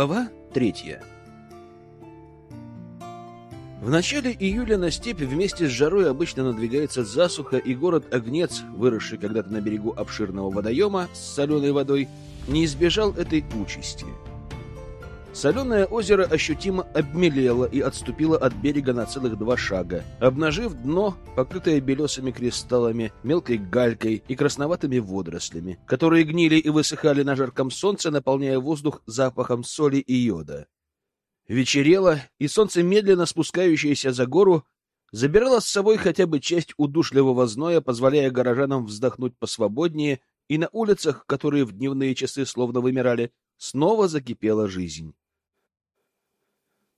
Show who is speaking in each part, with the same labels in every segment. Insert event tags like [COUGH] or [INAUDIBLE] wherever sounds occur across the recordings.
Speaker 1: Глава третья В начале июля на степь вместе с жарой обычно надвигается засуха, и город Огнец, выросший когда-то на берегу обширного водоема с соленой водой, не избежал этой участи. Соленое озеро ощутимо обмелело и отступило от берега на целых два шага, обнажив дно, покрытое белесыми кристаллами, мелкой галькой и красноватыми водорослями, которые гнили и высыхали на жарком солнце, наполняя воздух запахом соли и йода. Вечерело, и солнце, медленно спускающееся за гору, забирало с собой хотя бы часть удушливого зноя, позволяя горожанам вздохнуть посвободнее, и на улицах, которые в дневные часы словно вымирали, снова закипела жизнь.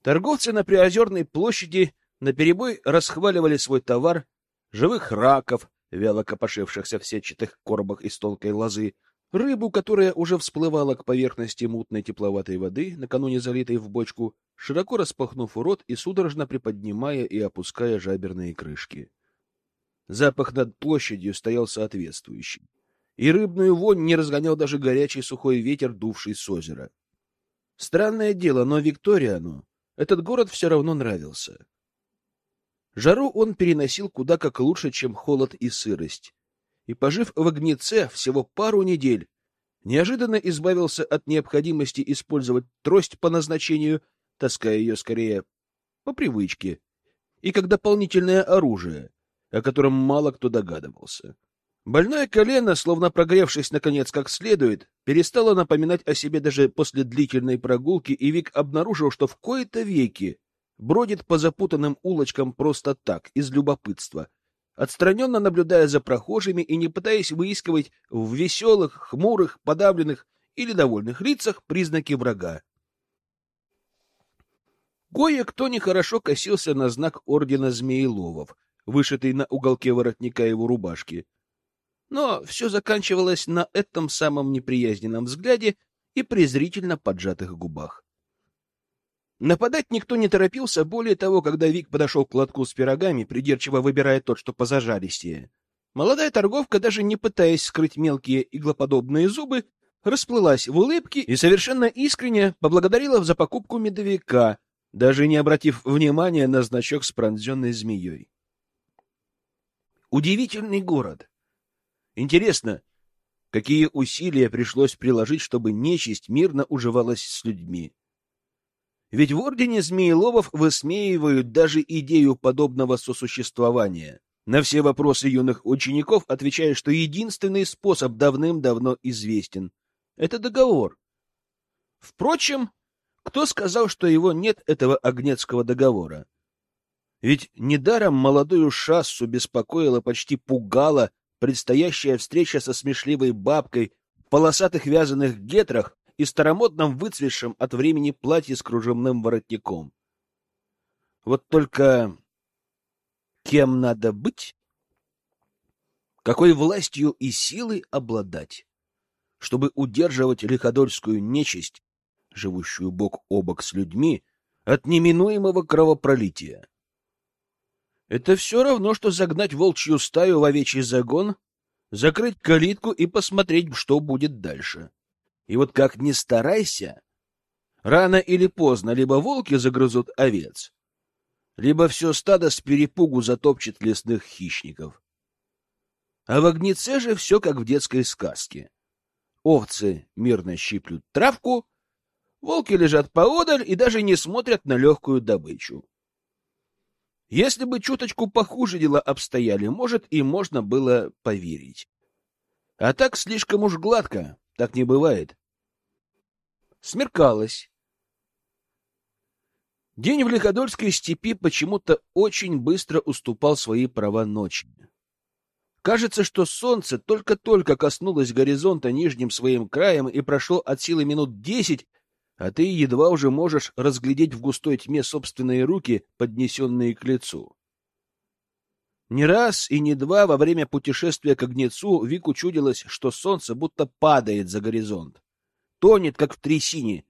Speaker 1: Торговцы на Приозерной площади наперебой расхваливали свой товар, живых раков, вяло копошившихся в сетчатых коробах из тонкой лозы, рыбу, которая уже всплывала к поверхности мутной тепловатой воды, накануне залитой в бочку, широко распахнув рот и судорожно приподнимая и опуская жаберные крышки. Запах над площадью стоял соответствующий, и рыбную вонь не разгонял даже горячий сухой ветер, дувший с озера. Странное дело, но Викториану этот город все равно нравился. Жару он переносил куда как лучше, чем холод и сырость. И, пожив в огнеце всего пару недель, неожиданно избавился от необходимости использовать трость по назначению, таская ее скорее по привычке, и как дополнительное оружие, о котором мало кто догадывался. Больное колено, словно прогревшись наконец как следует, перестало напоминать о себе даже после длительной прогулки, и Вик обнаружил, что в кои-то веки бродит по запутанным улочкам просто так, из любопытства, отстраненно наблюдая за прохожими и не пытаясь выискивать в веселых, хмурых, подавленных или довольных лицах признаки врага. Кое-кто нехорошо косился на знак ордена Змееловов, вышитый на уголке воротника его рубашки — но все заканчивалось на этом самом неприязненном взгляде и презрительно поджатых губах. Нападать никто не торопился, более того, когда Вик подошел к лотку с пирогами, придирчиво выбирая тот, что позажаристее, молодая торговка, даже не пытаясь скрыть мелкие иглоподобные зубы, расплылась в улыбке и совершенно искренне поблагодарила за покупку медовика, даже не обратив внимания на значок с пронзенной змеей. Удивительный город. Интересно, какие усилия пришлось приложить, чтобы нечисть мирно уживалась с людьми? Ведь в Ордене Змееловов высмеивают даже идею подобного сосуществования. На все вопросы юных учеников отвечая, что единственный способ давным-давно известен — это договор. Впрочем, кто сказал, что его нет, этого Огнецкого договора? Ведь недаром молодую шассу беспокоила, почти пугала предстоящая встреча со смешливой бабкой в полосатых вязаных гетрах и старомодном выцветшем от времени платье с кружевным воротником. Вот только кем надо быть? Какой властью и силой обладать, чтобы удерживать лиходольскую нечисть, живущую бок о бок с людьми, от неминуемого кровопролития? Это все равно, что загнать волчью стаю в овечий загон, закрыть калитку и посмотреть, что будет дальше. И вот как ни старайся, рано или поздно либо волки загрызут овец, либо все стадо с перепугу затопчет лесных хищников. А в огнеце же все как в детской сказке. Овцы мирно щиплют травку, волки лежат поодаль и даже не смотрят на легкую добычу. Если бы чуточку похуже дела обстояли, может, и можно было поверить. А так слишком уж гладко, так не бывает. Смеркалось. День в Лиходольской степи почему-то очень быстро уступал свои права ночи. Кажется, что солнце только-только коснулось горизонта нижним своим краем и прошло от силы минут десять, а ты едва уже можешь разглядеть в густой тьме собственные руки, поднесенные к лицу. Не раз и не два во время путешествия к огнецу Вику чудилось, что солнце будто падает за горизонт, тонет, как в трясине,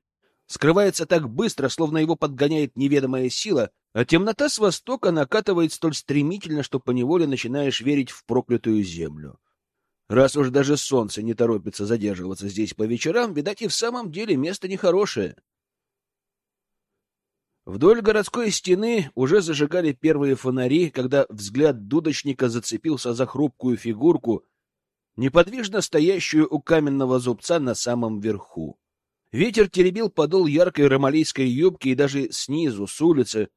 Speaker 1: скрывается так быстро, словно его подгоняет неведомая сила, а темнота с востока накатывает столь стремительно, что поневоле начинаешь верить в проклятую землю. Раз уж даже солнце не торопится задерживаться здесь по вечерам, видать, и в самом деле место нехорошее. Вдоль городской стены уже зажигали первые фонари, когда взгляд дудочника зацепился за хрупкую фигурку, неподвижно стоящую у каменного зубца на самом верху. Ветер теребил подол яркой ромалийской юбки, и даже снизу, с улицы,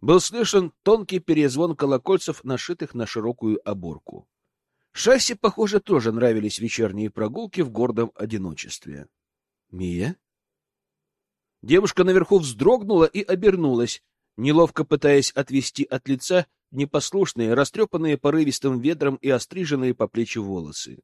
Speaker 1: был слышен тонкий перезвон колокольцев, нашитых на широкую оборку. Шасси, похоже, тоже нравились вечерние прогулки в гордом одиночестве. «Мия?» Девушка наверху вздрогнула и обернулась, неловко пытаясь отвести от лица непослушные, растрепанные порывистым ветром и остриженные по плечи волосы.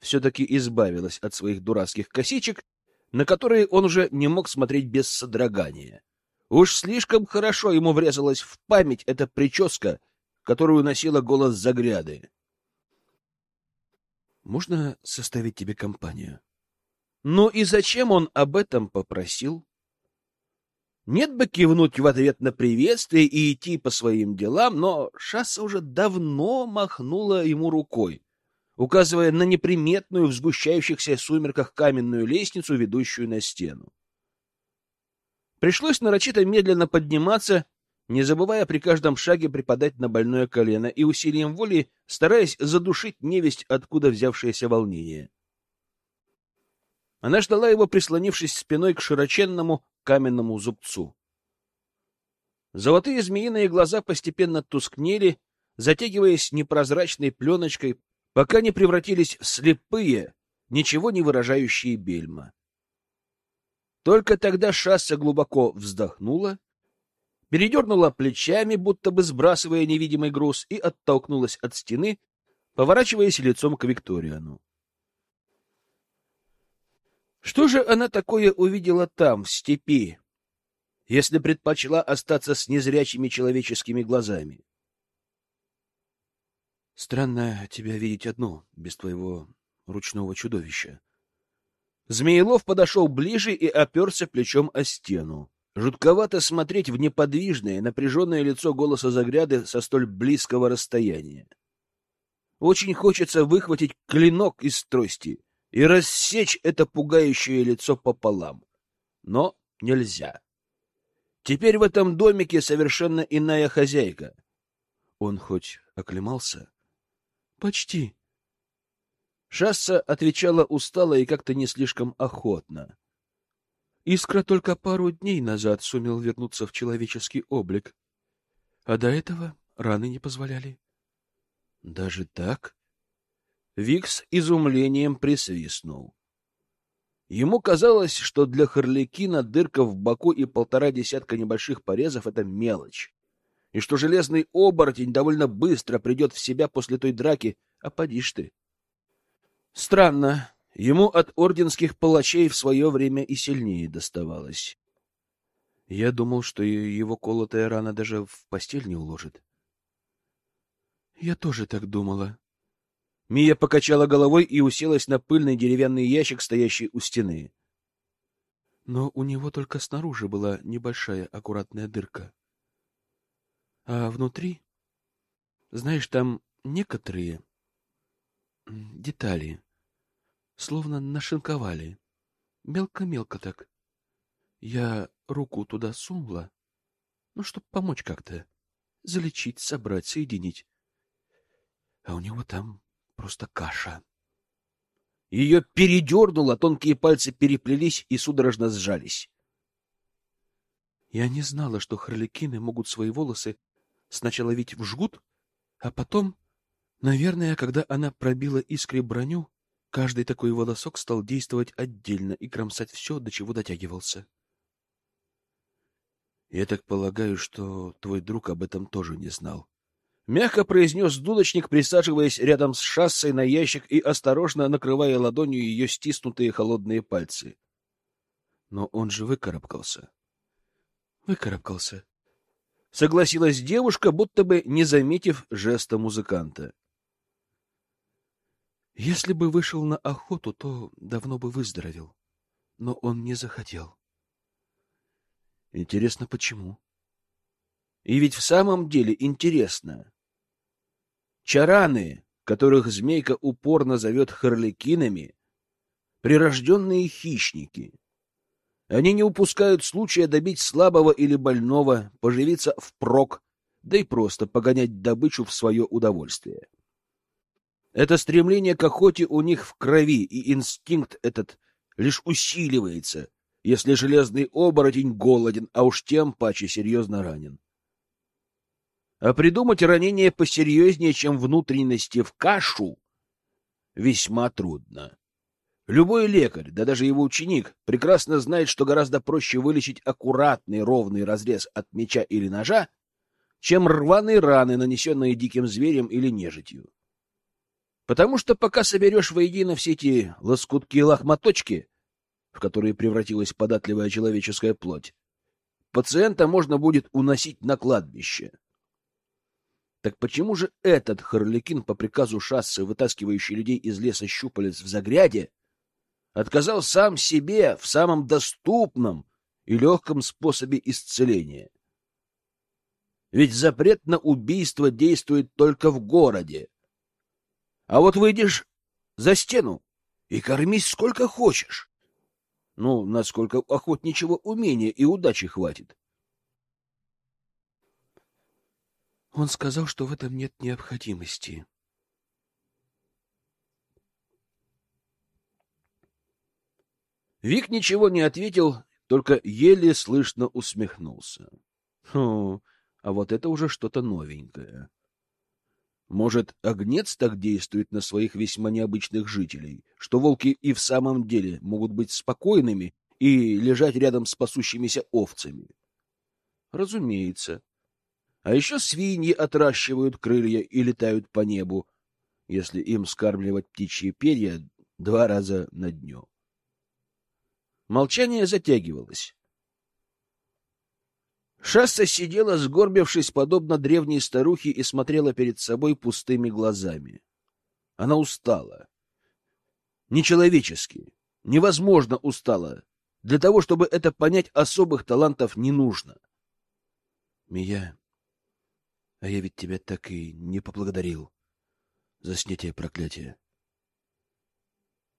Speaker 1: Все-таки избавилась от своих дурацких косичек, на которые он уже не мог смотреть без содрогания. Уж слишком хорошо ему врезалась в память эта прическа, которую носила голос Загряды. «Можно составить тебе компанию?» Ну и зачем он об этом попросил? Нет бы кивнуть в ответ на приветствие и идти по своим делам, но Шасса уже давно махнула ему рукой, указывая на неприметную в сгущающихся сумерках каменную лестницу, ведущую на стену. Пришлось нарочито медленно подниматься, не забывая при каждом шаге припадать на больное колено и усилием воли стараясь задушить невесть, откуда взявшееся волнение. Она ждала его, прислонившись спиной к широченному каменному зубцу. Золотые змеиные глаза постепенно тускнели, затягиваясь непрозрачной пленочкой, пока не превратились в слепые, ничего не выражающие бельма. Только тогда шасса глубоко вздохнула, передернула плечами, будто бы сбрасывая невидимый груз, и оттолкнулась от стены, поворачиваясь лицом к Викториану. Что же она такое увидела там, в степи, если предпочла остаться с незрячими человеческими глазами? Странно тебя видеть одну, без твоего ручного чудовища. Змеелов подошел ближе и оперся плечом о стену. Жутковато смотреть в неподвижное, напряженное лицо голоса Загряды со столь близкого расстояния. Очень хочется выхватить клинок из трости и рассечь это пугающее лицо пополам. Но нельзя. Теперь в этом домике совершенно иная хозяйка. Он хоть оклемался? Почти. Шасса отвечала устало и как-то не слишком охотно. Искра только пару дней назад сумел вернуться в человеческий облик, а до этого раны не позволяли. Даже так? Викс изумлением присвистнул. Ему казалось, что для Харликина дырка в боку и полтора десятка небольших порезов — это мелочь, и что железный оборотень довольно быстро придет в себя после той драки, а поди ж ты. Странно, ему от орденских палачей в свое время и сильнее доставалось. Я думал, что его колотая рана даже в постель не уложит. Я тоже так думала, Мия покачала головой и уселась на пыльный деревянный ящик, стоящий у стены. Но у него только снаружи была небольшая аккуратная дырка. А внутри, знаешь, там некоторые детали словно нашинковали. Мелко-мелко так. Я руку туда сунула, ну, чтоб помочь как-то. Залечить, собрать, соединить. А у него там Просто каша. Ее передернуло, тонкие пальцы переплелись и судорожно сжались. Я не знала, что харликины могут свои волосы сначала ведь в жгут, а потом, наверное, когда она пробила искре броню, каждый такой волосок стал действовать отдельно и кромсать все, до чего дотягивался. Я так полагаю, что твой друг об этом тоже не знал. Мягко произнес дудочник, присаживаясь рядом с шассой на ящик и осторожно накрывая ладонью ее стиснутые холодные пальцы. Но он же выкарабкался. Выкарабкался. Согласилась девушка, будто бы не заметив жеста музыканта. Если бы вышел на охоту, то давно бы выздоровел. Но он не захотел. Интересно, почему? И ведь в самом деле интересно. Чараны, которых змейка упорно зовет харликинами, прирожденные хищники. Они не упускают случая добить слабого или больного, поживиться впрок, да и просто погонять добычу в свое удовольствие. Это стремление к охоте у них в крови, и инстинкт этот лишь усиливается, если железный оборотень голоден, а уж тем паче серьезно ранен. А придумать ранение посерьезнее, чем внутренности в кашу, весьма трудно. Любой лекарь, да даже его ученик, прекрасно знает, что гораздо проще вылечить аккуратный ровный разрез от меча или ножа, чем рваные раны, нанесенные диким зверем или нежитью. Потому что пока соберешь воедино все эти лоскутки и лохмоточки, в которые превратилась податливая человеческая плоть, пациента можно будет уносить на кладбище. Так почему же этот Харликин по приказу шассы, вытаскивающий людей из леса щупалец в загряде, отказал сам себе в самом доступном и легком способе исцеления? Ведь запрет на убийство действует только в городе. А вот выйдешь за стену и кормись сколько хочешь. Ну, насколько охотничьего умения и удачи хватит.
Speaker 2: Он сказал, что в этом нет необходимости.
Speaker 1: Вик ничего не ответил, только еле слышно усмехнулся. Хм, а вот это уже что-то новенькое. Может, огнец так действует на своих весьма необычных жителей, что волки и в самом деле могут быть спокойными и лежать рядом с пасущимися овцами? Разумеется. А еще свиньи отращивают крылья и летают по небу, если им скармливать птичьи перья два раза на дню. Молчание затягивалось. Шасса сидела, сгорбившись, подобно древней старухе, и смотрела перед собой пустыми глазами. Она устала. Нечеловечески, невозможно устала. Для того, чтобы это понять, особых талантов не нужно.
Speaker 2: Мия, а я ведь тебя так и не поблагодарил за снятие проклятия.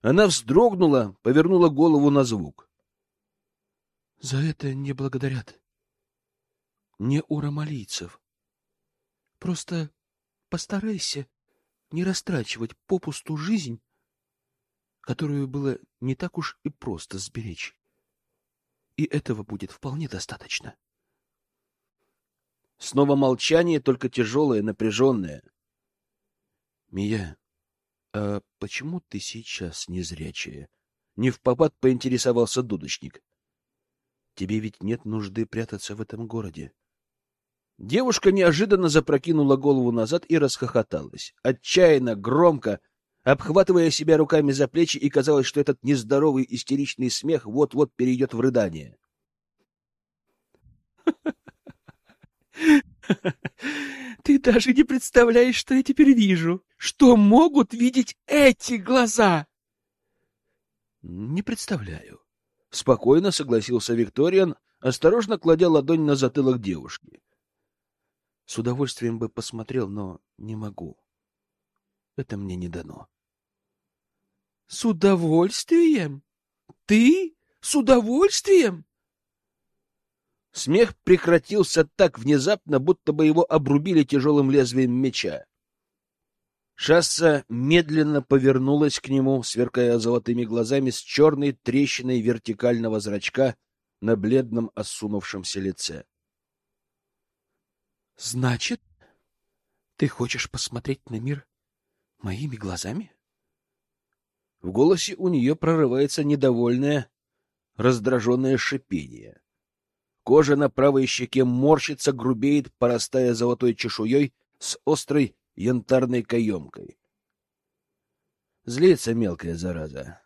Speaker 1: Она вздрогнула, повернула голову на звук.
Speaker 2: — За это не благодарят не у ромалийцев. Просто постарайся не растрачивать попусту жизнь, которую было не так уж и просто сберечь. И этого будет вполне достаточно.
Speaker 1: Снова молчание, только тяжелое, напряженное.
Speaker 2: Мия, а почему ты сейчас незрячая?
Speaker 1: Не в попад поинтересовался дудочник.
Speaker 2: Тебе ведь нет нужды прятаться в этом городе.
Speaker 1: Девушка неожиданно запрокинула голову назад и расхохоталась, отчаянно, громко, обхватывая себя руками за плечи, и казалось, что этот нездоровый истеричный смех вот-вот перейдет в рыдание. [LAUGHS]
Speaker 2: Ты даже не представляешь, что я теперь вижу. Что могут видеть эти глаза?
Speaker 1: Не представляю. Спокойно согласился Викториан, осторожно кладя ладонь на затылок девушки.
Speaker 2: С удовольствием бы посмотрел, но не могу. Это мне не дано. — С удовольствием? Ты? С удовольствием?
Speaker 1: Смех прекратился так внезапно, будто бы его обрубили тяжелым лезвием меча. Шасса медленно повернулась к нему, сверкая золотыми глазами с черной трещиной вертикального зрачка на бледном осунувшемся лице.
Speaker 2: Значит, ты хочешь посмотреть на мир моими глазами?
Speaker 1: В голосе у нее прорывается недовольное, раздраженное шипение. Кожа на правой щеке морщится, грубеет, порастая золотой чешуей с острой янтарной каемкой. Злится мелкая зараза.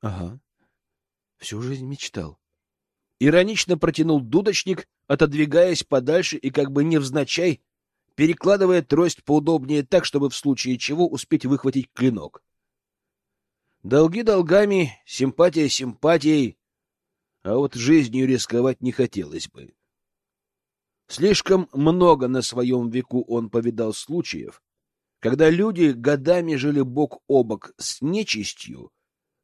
Speaker 2: Ага. Всю жизнь мечтал.
Speaker 1: Иронично протянул дудочник, отодвигаясь подальше и как бы невзначай, перекладывая трость поудобнее так, чтобы в случае чего успеть выхватить клинок. Долги долгами, симпатия симпатией, а вот жизнью рисковать не хотелось бы. Слишком много на своем веку он повидал случаев, когда люди годами жили бок о бок с нечистью,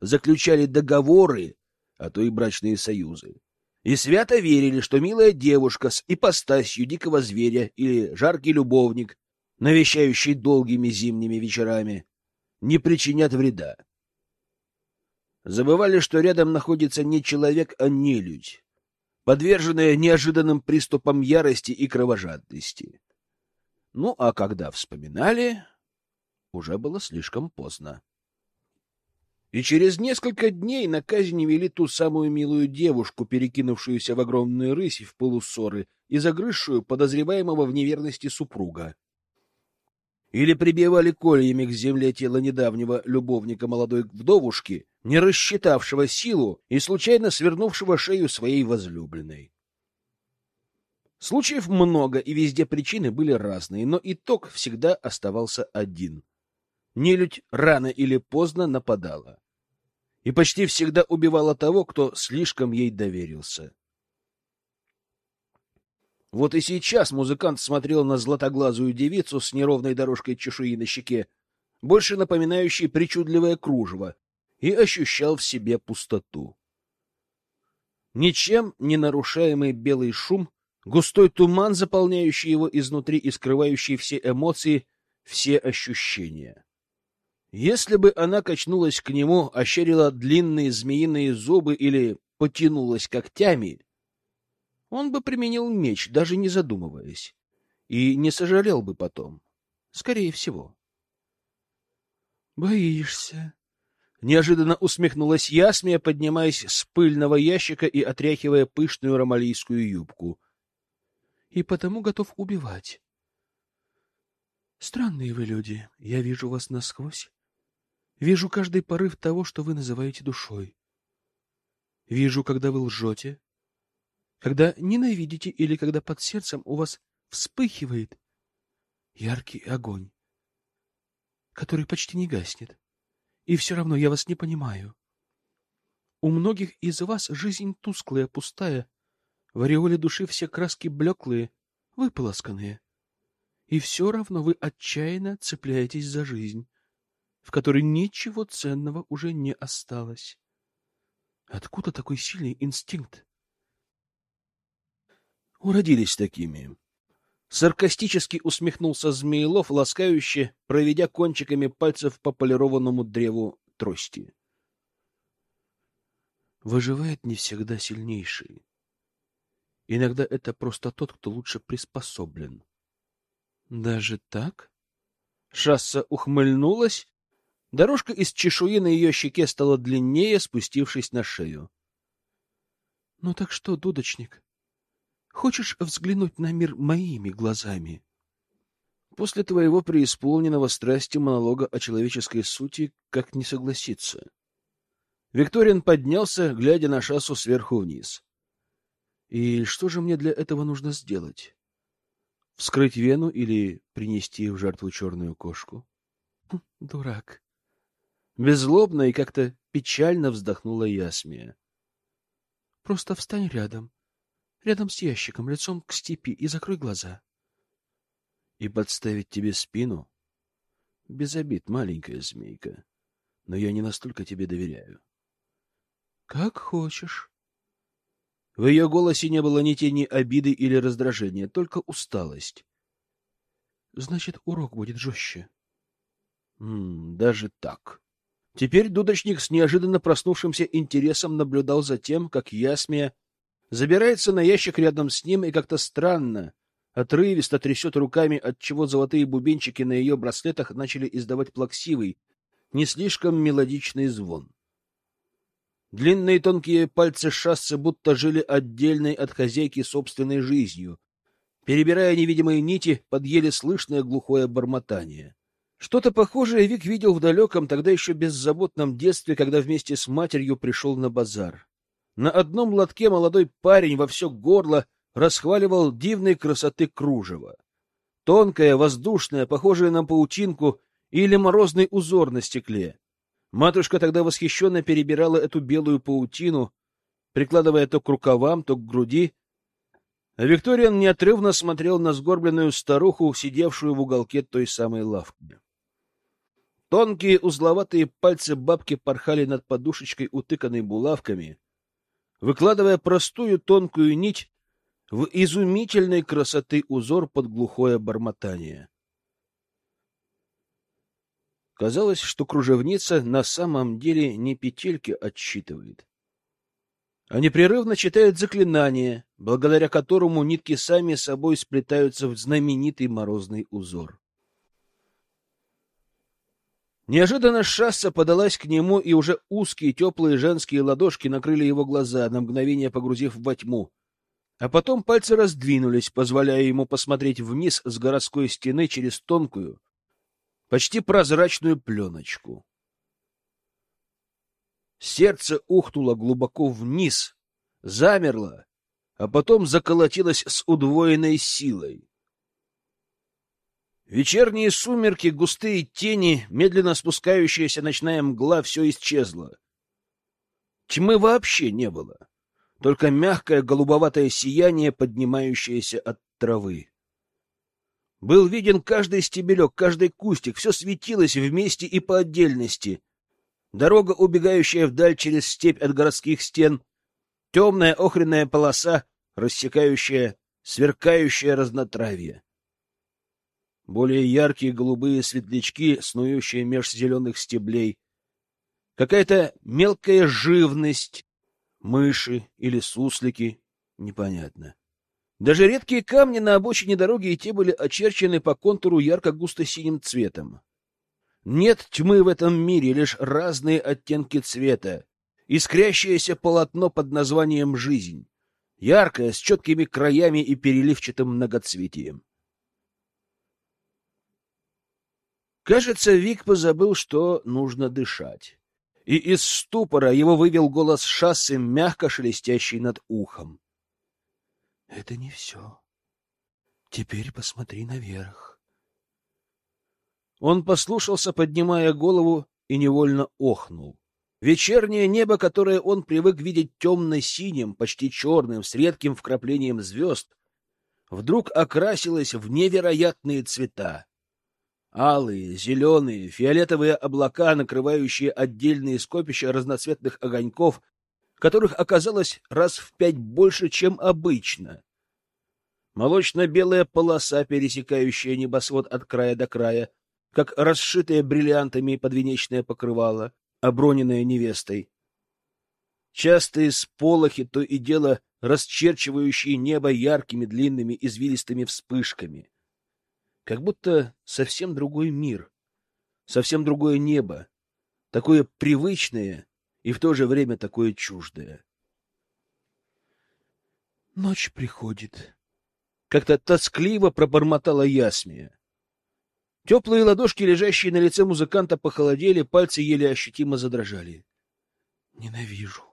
Speaker 1: заключали договоры, а то и брачные союзы. И свято верили, что милая девушка с ипостасью дикого зверя или жаркий любовник, навещающий долгими зимними вечерами, не причинят вреда. Забывали, что рядом находится не человек, а нелюдь, подверженная неожиданным приступам ярости и кровожадности. Ну, а когда вспоминали, уже было слишком поздно. И через несколько дней на казнь вели ту самую милую девушку, перекинувшуюся в огромную рысь в полуссоры и загрызшую подозреваемого в неверности супруга. Или прибивали кольями к земле тело недавнего любовника молодой вдовушки, не рассчитавшего силу и случайно свернувшего шею своей возлюбленной. Случаев много, и везде причины были разные, но итог всегда оставался один. Нелюдь рано или поздно нападала. И почти всегда убивала того, кто слишком ей доверился. Вот и сейчас музыкант смотрел на златоглазую девицу с неровной дорожкой чешуи на щеке, больше напоминающей причудливое кружево, и ощущал в себе пустоту. Ничем не нарушаемый белый шум Густой туман, заполняющий его изнутри и скрывающий все эмоции, все ощущения. Если бы она качнулась к нему, ощерила длинные змеиные зубы или потянулась когтями, он бы применил меч, даже не задумываясь, и не сожалел бы потом. Скорее всего.
Speaker 2: «Боишься?»
Speaker 1: Неожиданно усмехнулась Ясмия, поднимаясь с пыльного ящика и отряхивая пышную ромалийскую юбку —
Speaker 2: и потому готов убивать. Странные вы люди, я вижу вас насквозь. Вижу каждый порыв того, что вы называете душой. Вижу, когда вы лжете, когда ненавидите или когда под сердцем у вас вспыхивает яркий огонь, который почти не гаснет. И все равно я вас не понимаю. У многих из вас жизнь тусклая, пустая, в ореоле души все краски блеклые, выполосканные. И все равно вы отчаянно цепляетесь за жизнь, в которой ничего ценного уже не осталось. Откуда такой сильный инстинкт?
Speaker 1: Уродились такими. Саркастически усмехнулся Змеелов, ласкающе, проведя кончиками пальцев по полированному древу трости.
Speaker 2: Выживает не всегда сильнейший. Иногда это просто тот, кто лучше приспособлен.
Speaker 1: Даже так? Шасса ухмыльнулась. Дорожка из чешуи на ее щеке стала длиннее, спустившись на шею.
Speaker 2: — Ну так что, дудочник, хочешь взглянуть на мир моими глазами?
Speaker 1: После твоего преисполненного страсти монолога о человеческой сути, как не согласиться? Викторин поднялся, глядя на Шассу сверху вниз. И что же мне для этого нужно сделать? Вскрыть вену или принести в жертву черную кошку?
Speaker 2: Хм, дурак.
Speaker 1: Беззлобно и как-то печально вздохнула Ясмия.
Speaker 2: Просто встань рядом, рядом с ящиком, лицом к степи, и закрой глаза.
Speaker 1: И подставить тебе спину? Без обид, маленькая змейка. Но я не настолько тебе доверяю.
Speaker 2: Как хочешь.
Speaker 1: В ее голосе не было ни тени обиды или раздражения, только усталость.
Speaker 2: Значит, урок будет жестче.
Speaker 1: Даже так. Теперь дудочник с неожиданно проснувшимся интересом наблюдал за тем, как Ясмия забирается на ящик рядом с ним и как-то странно, отрывисто трясет руками, отчего золотые бубенчики на ее браслетах начали издавать плаксивый, не слишком мелодичный звон. Длинные тонкие пальцы шассы будто жили отдельной от хозяйки собственной жизнью, перебирая невидимые нити под еле слышное глухое бормотание. Что-то похожее Вик видел в далеком, тогда еще беззаботном детстве, когда вместе с матерью пришел на базар. На одном лотке молодой парень во все горло расхваливал дивной красоты кружева. Тонкое, воздушное, похожее на паутинку или морозный узор на стекле. Матушка тогда восхищенно перебирала эту белую паутину, прикладывая то к рукавам, то к груди. А Викториан неотрывно смотрел на сгорбленную старуху, сидевшую в уголке той самой лавки. Тонкие узловатые пальцы бабки порхали над подушечкой, утыканной булавками, выкладывая простую тонкую нить в изумительной красоты узор под глухое бормотание. Казалось, что кружевница на самом деле не петельки отсчитывает, а непрерывно читает заклинание, благодаря которому нитки сами собой сплетаются в знаменитый морозный узор. Неожиданно Шасса подалась к нему, и уже узкие теплые женские ладошки накрыли его глаза, на мгновение погрузив во тьму. А потом пальцы раздвинулись, позволяя ему посмотреть вниз с городской стены через тонкую, почти прозрачную пленочку. Сердце ухнуло глубоко вниз, замерло, а потом заколотилось с удвоенной силой. Вечерние сумерки, густые тени, медленно спускающаяся ночная мгла — все исчезло. Тьмы вообще не было только мягкое голубоватое сияние, поднимающееся от травы. Был виден каждый стебелек, каждый кустик, все светилось вместе и по отдельности. Дорога, убегающая вдаль через степь от городских стен, темная охренная полоса, рассекающая, сверкающее разнотравье. Более яркие голубые светлячки, снующие меж зеленых стеблей. Какая-то мелкая живность, мыши или суслики, непонятно. Даже редкие камни на обочине дороги и те были очерчены по контуру ярко-густо-синим цветом. Нет тьмы в этом мире, лишь разные оттенки цвета, искрящееся полотно под названием «жизнь», яркое, с четкими краями и переливчатым многоцветием. Кажется, Вик позабыл, что нужно дышать и из ступора его вывел голос шассы, мягко шелестящий над ухом. — Это не все. Теперь посмотри наверх. Он послушался, поднимая голову, и невольно охнул. Вечернее небо, которое он привык видеть темно-синим, почти черным, с редким вкраплением звезд, вдруг окрасилось в невероятные цвета. Алые, зеленые, фиолетовые облака, накрывающие отдельные скопища разноцветных огоньков, которых оказалось раз в пять больше, чем обычно. Молочно-белая полоса, пересекающая небосвод от края до края, как расшитое бриллиантами подвенечное покрывало, оброненное невестой. Частые сполохи, то и дело расчерчивающие небо яркими длинными извилистыми вспышками — как будто совсем другой мир, совсем другое небо, такое привычное и в то же время такое чуждое. Ночь приходит. Как-то тоскливо пробормотала Ясмия. Теплые ладошки, лежащие на лице музыканта, похолодели, пальцы еле ощутимо задрожали. Ненавижу.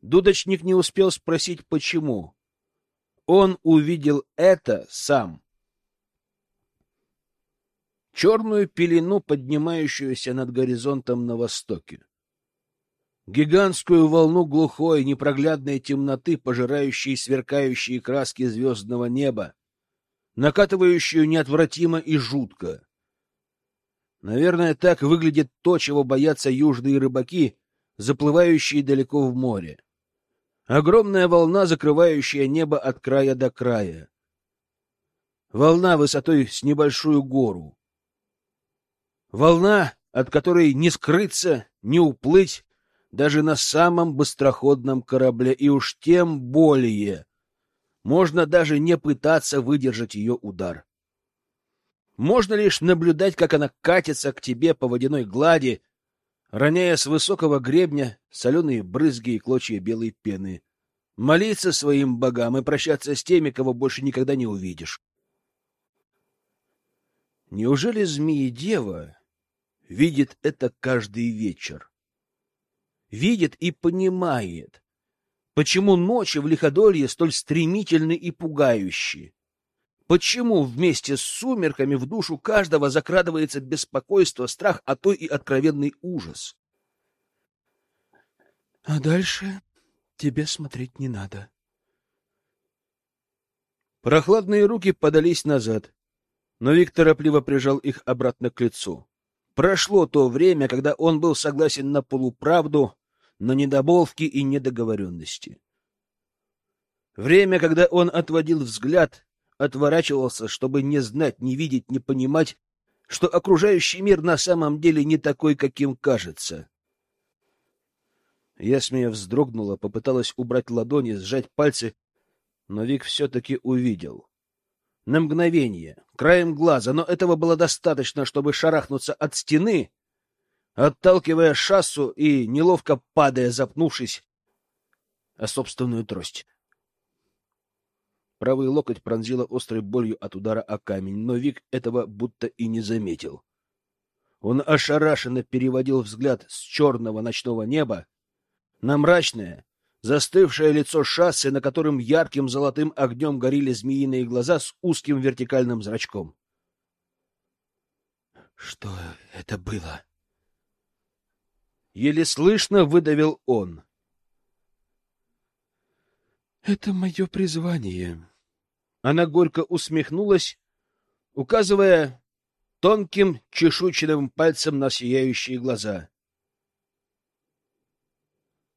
Speaker 1: Дудочник не успел спросить, почему. Он увидел это сам черную пелену, поднимающуюся над горизонтом на востоке. Гигантскую волну глухой, непроглядной темноты, пожирающей сверкающие краски звездного неба, накатывающую неотвратимо и жутко. Наверное, так выглядит то, чего боятся южные рыбаки, заплывающие далеко в море. Огромная волна, закрывающая небо от края до края. Волна высотой с небольшую гору. Волна, от которой не скрыться, не уплыть даже на самом быстроходном корабле, и уж тем более можно даже не пытаться выдержать ее удар. Можно лишь наблюдать, как она катится к тебе по водяной глади, роняя с высокого гребня соленые брызги и клочья белой пены, молиться своим богам и прощаться с теми, кого больше никогда не увидишь. Неужели змеи-дева видит это каждый вечер. Видит и понимает, почему ночи в лиходолье столь стремительны и пугающие. Почему вместе с сумерками в душу каждого закрадывается беспокойство, страх, а то и откровенный ужас? А дальше тебе смотреть не надо. Прохладные руки подались назад, но Виктор торопливо прижал их обратно к лицу. Прошло то время, когда он был согласен на полуправду, на недоболвки и недоговоренности. Время, когда он отводил взгляд, отворачивался, чтобы не знать, не видеть, не понимать, что окружающий мир на самом деле не такой, каким кажется. Ясмия вздрогнула, попыталась убрать ладони, сжать пальцы, но Вик все-таки увидел. На мгновение, краем глаза, но этого было достаточно, чтобы шарахнуться от стены, отталкивая шассу и, неловко падая, запнувшись о собственную трость. Правый локоть пронзило острой болью от удара о камень, но Вик этого будто и не заметил. Он ошарашенно переводил взгляд с черного ночного неба на мрачное, застывшее лицо шасси, на котором ярким золотым огнем горели змеиные глаза с узким вертикальным зрачком.
Speaker 2: Что это было?
Speaker 1: Еле слышно выдавил он.
Speaker 2: Это мое призвание.
Speaker 1: Она горько усмехнулась, указывая тонким чешуйчатым пальцем на сияющие глаза.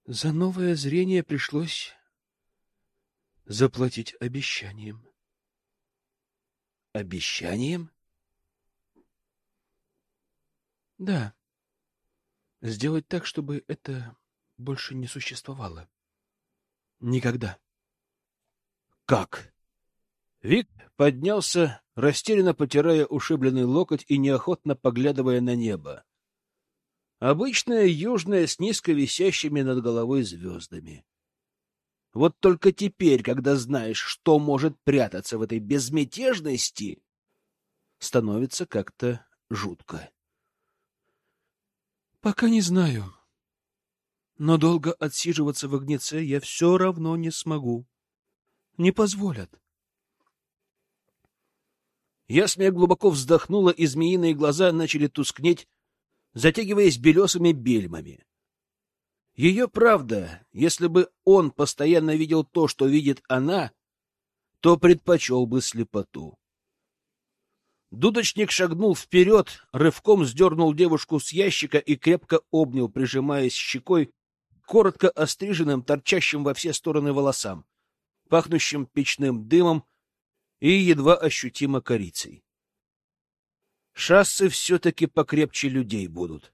Speaker 2: За новое зрение пришлось заплатить обещанием.
Speaker 1: Обещанием?
Speaker 2: Да. Сделать так, чтобы это больше не существовало. Никогда.
Speaker 1: Как? Вик поднялся, растерянно потирая ушибленный локоть и неохотно поглядывая на небо. Обычное южное с низко висящими над головой звездами. Вот только теперь, когда знаешь, что может прятаться в этой безмятежности, становится как-то жутко.
Speaker 2: Пока не знаю. Но долго отсиживаться в огнеце я все равно не смогу. Не позволят.
Speaker 1: Ясмия глубоко вздохнула, и змеиные глаза начали тускнеть, затягиваясь белесыми бельмами. Ее правда, если бы он постоянно видел то, что видит она, то предпочел бы слепоту. Дудочник шагнул вперед, рывком сдернул девушку с ящика и крепко обнял, прижимаясь щекой коротко остриженным, торчащим во все стороны волосам, пахнущим печным дымом и едва ощутимо корицей. Шассы все-таки покрепче людей будут.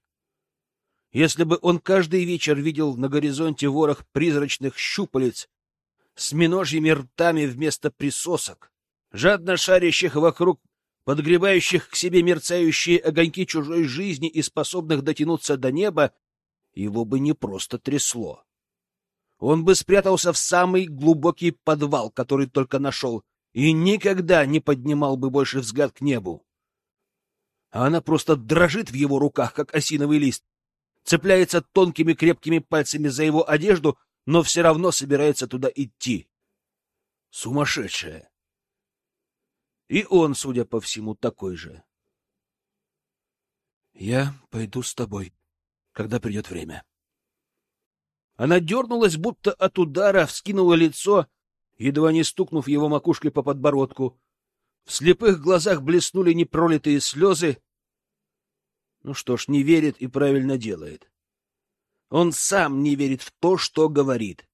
Speaker 1: Если бы он каждый вечер видел на горизонте ворох призрачных щупалец с миножьими ртами вместо присосок, жадно шарящих вокруг, подгребающих к себе мерцающие огоньки чужой жизни и способных дотянуться до неба, его бы не просто трясло. Он бы спрятался в самый глубокий подвал, который только нашел, и никогда не поднимал бы больше взгляд к небу а она просто дрожит в его руках, как осиновый лист, цепляется тонкими крепкими пальцами за его одежду, но все равно собирается туда идти. Сумасшедшая. И он, судя по всему, такой же.
Speaker 2: Я пойду с тобой, когда придет время.
Speaker 1: Она дернулась, будто от удара, вскинула лицо, едва не стукнув его макушкой по подбородку. В слепых глазах блеснули непролитые слезы. Ну что ж, не верит и правильно делает. Он сам не верит в то, что говорит,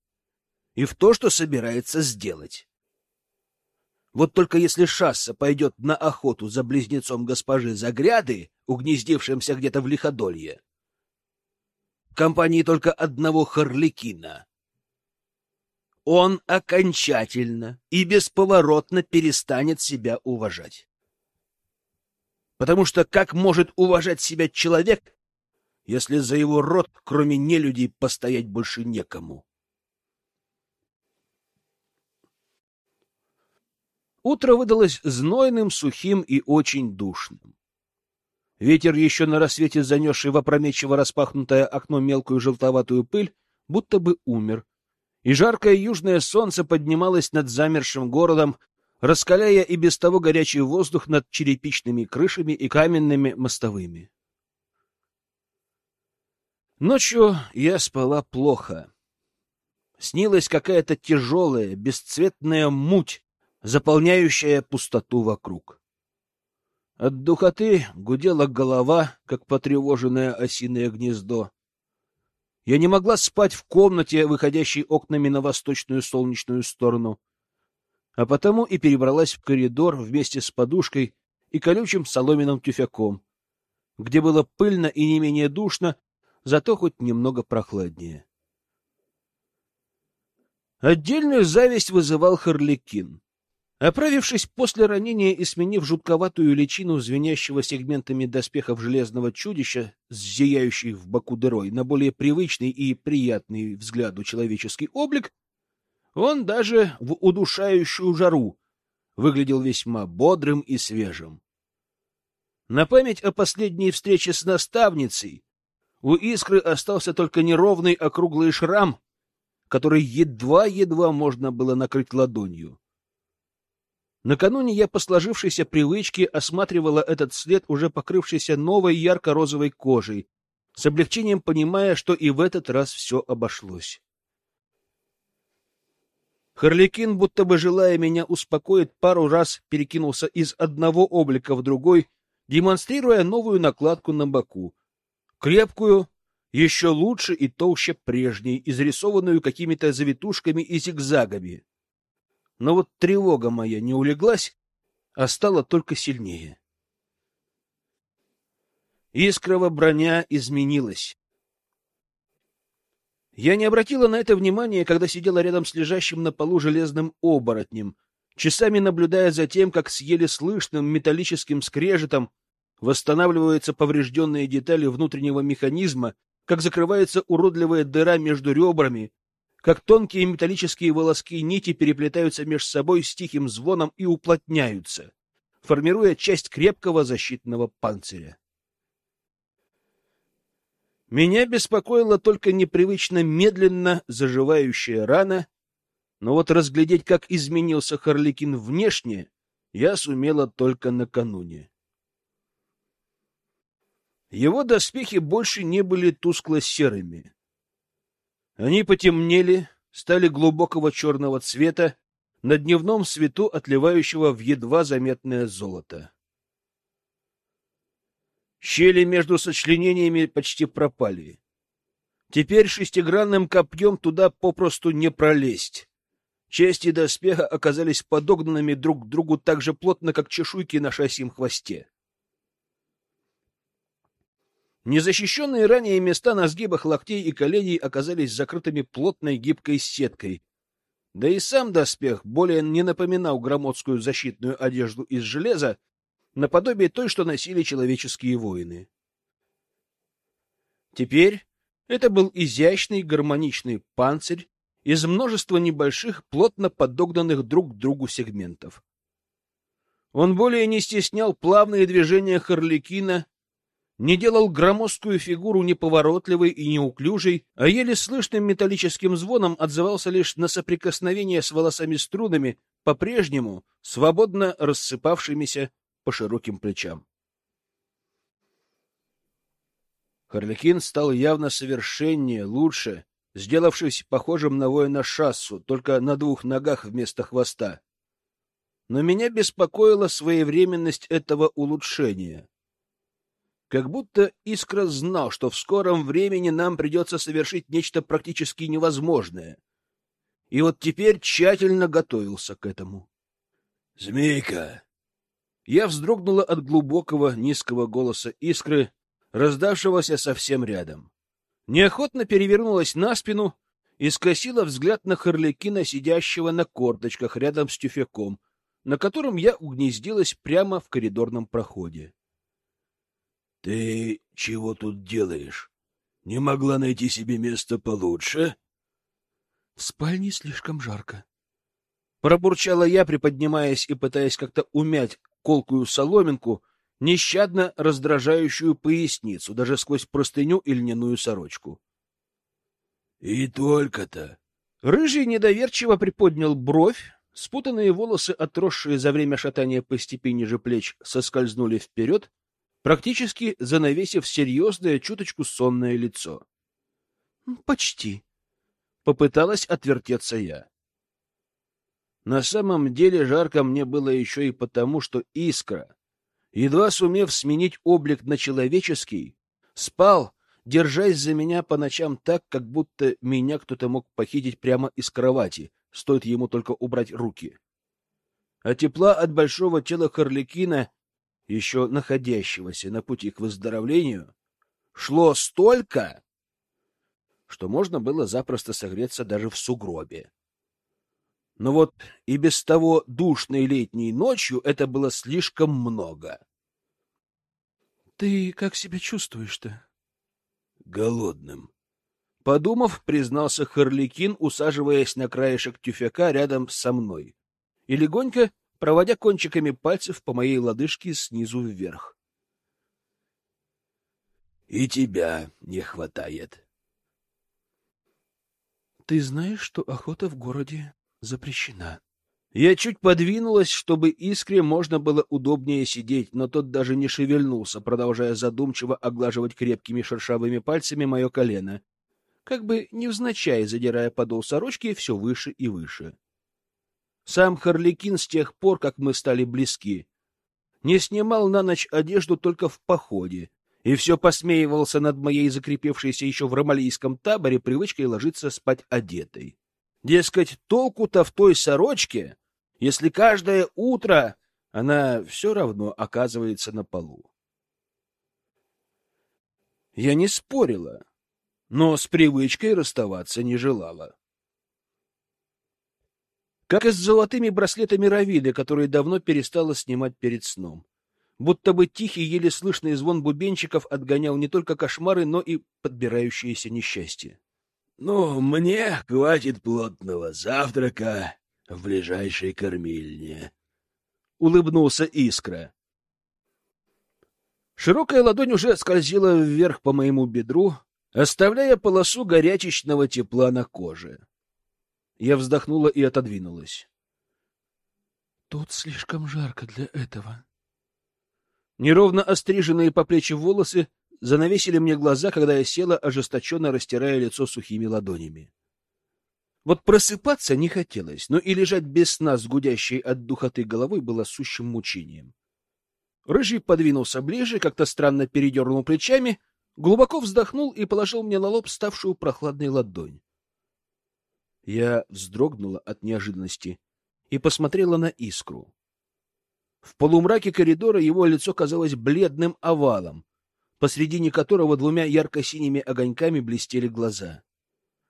Speaker 1: и в то, что собирается сделать. Вот только если Шасса пойдет на охоту за близнецом госпожи Загряды, угнездившимся где-то в Лиходолье, в компании только одного Харликина, он окончательно и бесповоротно перестанет себя уважать. Потому что как может уважать себя человек, если за его рот, кроме нелюдей, постоять больше некому? Утро выдалось знойным, сухим и очень душным. Ветер, еще на рассвете занесший в опрометчиво распахнутое окно мелкую желтоватую пыль, будто бы умер, и жаркое южное солнце поднималось над замершим городом, раскаляя и без того горячий воздух над черепичными крышами и каменными мостовыми. Ночью я спала плохо. Снилась какая-то тяжелая, бесцветная муть, заполняющая пустоту вокруг. От духоты гудела голова, как потревоженное осиное гнездо. Я не могла спать в комнате, выходящей окнами на восточную солнечную сторону, а потому и перебралась в коридор вместе с подушкой и колючим соломенным тюфяком, где было пыльно и не менее душно, зато хоть немного прохладнее. Отдельную зависть вызывал Харликин. Оправившись после ранения и сменив жутковатую личину звенящего сегментами доспехов железного чудища с зияющей в боку дырой на более привычный и приятный взгляду человеческий облик, он даже в удушающую жару выглядел весьма бодрым и свежим. На память о последней встрече с наставницей у Искры остался только неровный округлый шрам, который едва-едва можно было накрыть ладонью. Накануне я по сложившейся привычке осматривала этот след, уже покрывшийся новой ярко-розовой кожей, с облегчением понимая, что и в этот раз все обошлось. Харликин, будто бы желая меня успокоить, пару раз перекинулся из одного облика в другой, демонстрируя новую накладку на боку. Крепкую, еще лучше и толще прежней, изрисованную какими-то завитушками и зигзагами. Но вот тревога моя не улеглась, а стала только сильнее. Искрова броня изменилась. Я не обратила на это внимания, когда сидела рядом с лежащим на полу железным оборотнем, часами наблюдая за тем, как с еле слышным металлическим скрежетом восстанавливаются поврежденные детали внутреннего механизма, как закрывается уродливая дыра между ребрами, как тонкие металлические волоски нити переплетаются между собой с тихим звоном и уплотняются, формируя часть крепкого защитного панциря. Меня беспокоила только непривычно медленно заживающая рана, но вот разглядеть, как изменился Харликин внешне, я сумела только накануне. Его доспехи больше не были тускло-серыми. Они потемнели, стали глубокого черного цвета, на дневном свету отливающего в едва заметное золото. Щели между сочленениями почти пропали. Теперь шестигранным копьем туда попросту не пролезть. Части доспеха оказались подогнанными друг к другу так же плотно, как чешуйки на шасьем хвосте. Незащищенные ранее места на сгибах локтей и коленей оказались закрытыми плотной гибкой сеткой. Да и сам доспех более не напоминал громоздкую защитную одежду из железа, наподобие той, что носили человеческие воины. Теперь это был изящный гармоничный панцирь из множества небольших, плотно подогнанных друг к другу сегментов. Он более не стеснял плавные движения Харликина, не делал громоздкую фигуру неповоротливой и неуклюжей, а еле слышным металлическим звоном отзывался лишь на соприкосновение с волосами-струнами, по-прежнему свободно рассыпавшимися по широким плечам. Харликин стал явно совершеннее, лучше, сделавшись похожим на воина шассу, только на двух ногах вместо хвоста. Но меня беспокоила своевременность этого улучшения. Как будто Искра знал, что в скором времени нам придется совершить нечто практически невозможное. И вот теперь тщательно готовился к этому. «Змейка!» Я вздрогнула от глубокого низкого голоса Искры, раздавшегося совсем рядом. Неохотно перевернулась на спину и скосила взгляд на Харликина, сидящего на корточках рядом с тюфяком, на котором я угнездилась прямо в коридорном проходе. — Ты чего тут делаешь? Не могла найти себе место получше?
Speaker 2: — В спальне слишком жарко.
Speaker 1: Пробурчала я, приподнимаясь и пытаясь как-то умять колкую соломинку, нещадно раздражающую поясницу, даже сквозь простыню и льняную сорочку.
Speaker 2: — И только-то!
Speaker 1: Рыжий недоверчиво приподнял бровь, спутанные волосы, отросшие за время шатания по степи ниже плеч, соскользнули вперед, практически занавесив серьезное, чуточку сонное лицо. — Почти. Попыталась отвертеться я. На самом деле жарко мне было еще и потому, что искра, едва сумев сменить облик на человеческий, спал держась за меня по ночам так, как будто меня кто-то мог похитить прямо из кровати, стоит ему только убрать руки. А тепла от большого тела Харликина, еще находящегося на пути к выздоровлению, шло столько, что можно было запросто согреться даже в сугробе. Но вот и без того душной летней ночью это было слишком много.
Speaker 2: — Ты как себя чувствуешь-то?
Speaker 1: — Голодным. Подумав, признался Харликин, усаживаясь на краешек тюфяка рядом со мной и легонько проводя кончиками пальцев по моей лодыжке снизу вверх. — И тебя не хватает.
Speaker 2: — Ты знаешь, что охота в городе запрещена?
Speaker 1: Я чуть подвинулась, чтобы искре можно было удобнее сидеть, но тот даже не шевельнулся, продолжая задумчиво оглаживать крепкими шершавыми пальцами мое колено, как бы невзначай задирая подол сорочки все выше и выше. Сам Харликин с тех пор, как мы стали близки, не снимал на ночь одежду только в походе и все посмеивался над моей закрепившейся еще в ромалийском таборе привычкой ложиться спать одетой. Дескать, толку-то в той сорочке, если каждое утро она все равно оказывается на полу. Я не спорила, но с привычкой расставаться не желала как и с золотыми браслетами Равиды, которые давно перестала снимать перед сном. Будто бы тихий, еле слышный звон бубенчиков отгонял не только кошмары, но и подбирающееся несчастье. — Ну, мне хватит плотного завтрака в ближайшей кормильне. Улыбнулся Искра. Широкая ладонь уже скользила вверх по моему бедру, оставляя полосу горячечного тепла на коже. Я вздохнула и отодвинулась.
Speaker 2: Тут слишком жарко для этого.
Speaker 1: Неровно остриженные по плечи волосы занавесили мне глаза, когда я села, ожесточенно растирая лицо сухими ладонями. Вот просыпаться не хотелось, но и лежать без сна с гудящей от духоты головой было сущим мучением. Рыжий подвинулся ближе, как-то странно передернул плечами, глубоко вздохнул и положил мне на лоб ставшую прохладной ладонь. Я вздрогнула от неожиданности и посмотрела на искру. В полумраке коридора его лицо казалось бледным овалом, посредине которого двумя ярко-синими огоньками блестели глаза.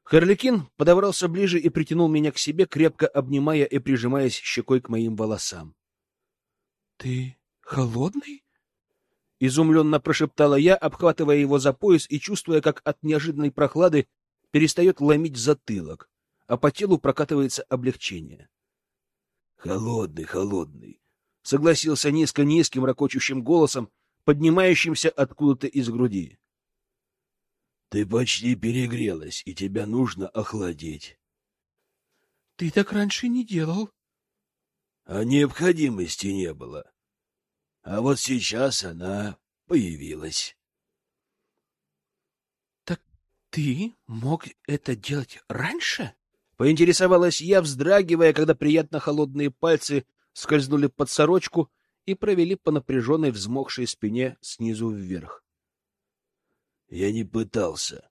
Speaker 1: Харликин подобрался ближе и притянул меня к себе, крепко обнимая и прижимаясь щекой к моим волосам.
Speaker 2: — Ты холодный?
Speaker 1: — изумленно прошептала я, обхватывая его за пояс и чувствуя, как от неожиданной прохлады перестает ломить затылок а по телу прокатывается облегчение. «Холодный, холодный!» — согласился низко-низким ракочущим голосом, поднимающимся откуда-то из груди. «Ты почти перегрелась, и тебя нужно охладить».
Speaker 2: «Ты так раньше не делал».
Speaker 1: «А необходимости не было. А вот сейчас она появилась».
Speaker 2: «Так ты мог это делать раньше?»
Speaker 1: Поинтересовалась я, вздрагивая, когда приятно холодные пальцы скользнули под сорочку и провели по напряженной взмокшей спине снизу вверх. Я не пытался,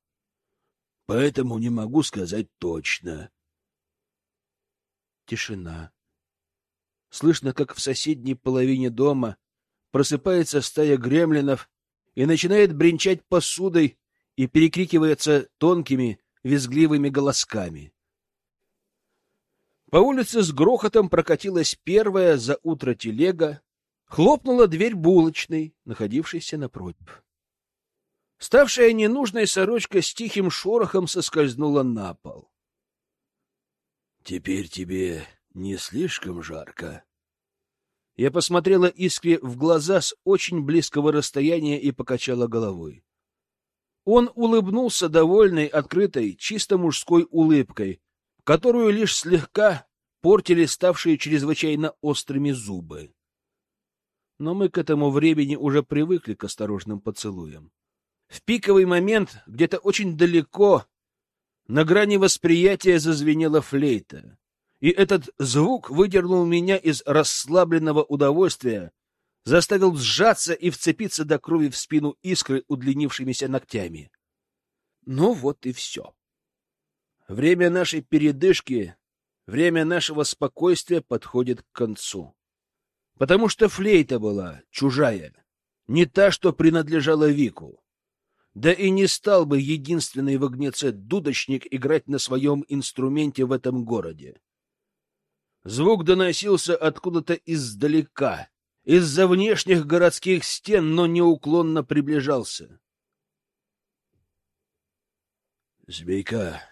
Speaker 1: поэтому не могу сказать точно.
Speaker 2: Тишина.
Speaker 1: Слышно, как в соседней половине дома просыпается стая гремлинов и начинает бренчать посудой и перекрикивается тонкими, визгливыми голосками. По улице с грохотом прокатилась первая за утро телега, хлопнула дверь булочной, находившейся напротив. Ставшая ненужной сорочка с тихим шорохом соскользнула на пол. — Теперь тебе не слишком жарко? Я посмотрела Искре в глаза с очень близкого расстояния и покачала головой. Он улыбнулся довольной, открытой, чисто мужской улыбкой, которую лишь слегка портили ставшие чрезвычайно острыми зубы. Но мы к этому времени уже привыкли к осторожным поцелуям. В пиковый момент, где-то очень далеко, на грани восприятия зазвенела флейта, и этот звук выдернул меня из расслабленного удовольствия, заставил сжаться и вцепиться до крови в спину искры удлинившимися ногтями. Ну вот и все. Время нашей передышки, время нашего спокойствия подходит к концу. Потому что флейта была чужая, не та, что принадлежала Вику. Да и не стал бы единственный в огнеце дудочник играть на своем инструменте в этом городе. Звук доносился откуда-то издалека, из-за внешних городских стен, но неуклонно приближался.
Speaker 3: «Змейка,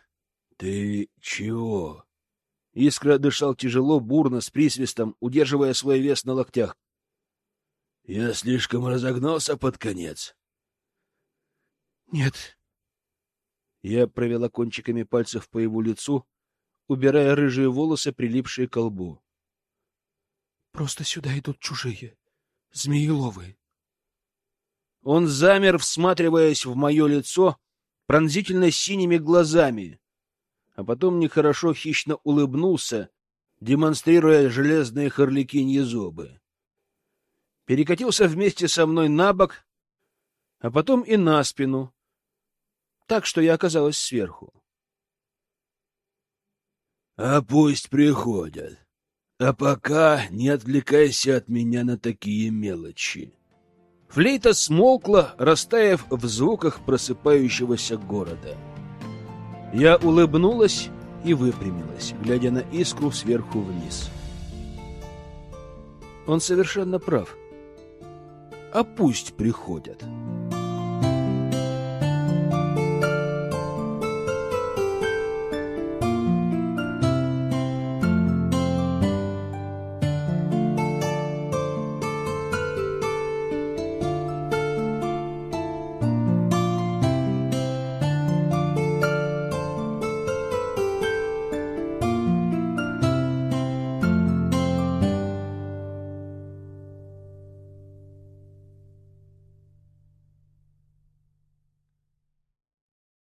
Speaker 3: ты чего?»
Speaker 1: Искра дышал тяжело, бурно, с присвистом, удерживая свой вес на локтях.
Speaker 3: «Я слишком разогнался под конец».
Speaker 2: «Нет».
Speaker 1: Я провела кончиками пальцев по его лицу, убирая рыжие волосы, прилипшие к лбу.
Speaker 2: «Просто сюда идут чужие, змееловые».
Speaker 1: Он замер, всматриваясь в мое лицо, пронзительно синими глазами, а потом нехорошо хищно улыбнулся, демонстрируя железные харликиньи зубы. Перекатился вместе со мной на бок, а потом и на спину, так что я оказалась сверху.
Speaker 3: — А пусть приходят. А пока не отвлекайся от меня на такие мелочи.
Speaker 1: Флейта смолкла, растаяв в звуках просыпающегося города. Я улыбнулась и выпрямилась, глядя на искру сверху вниз. Он совершенно прав. А пусть приходят.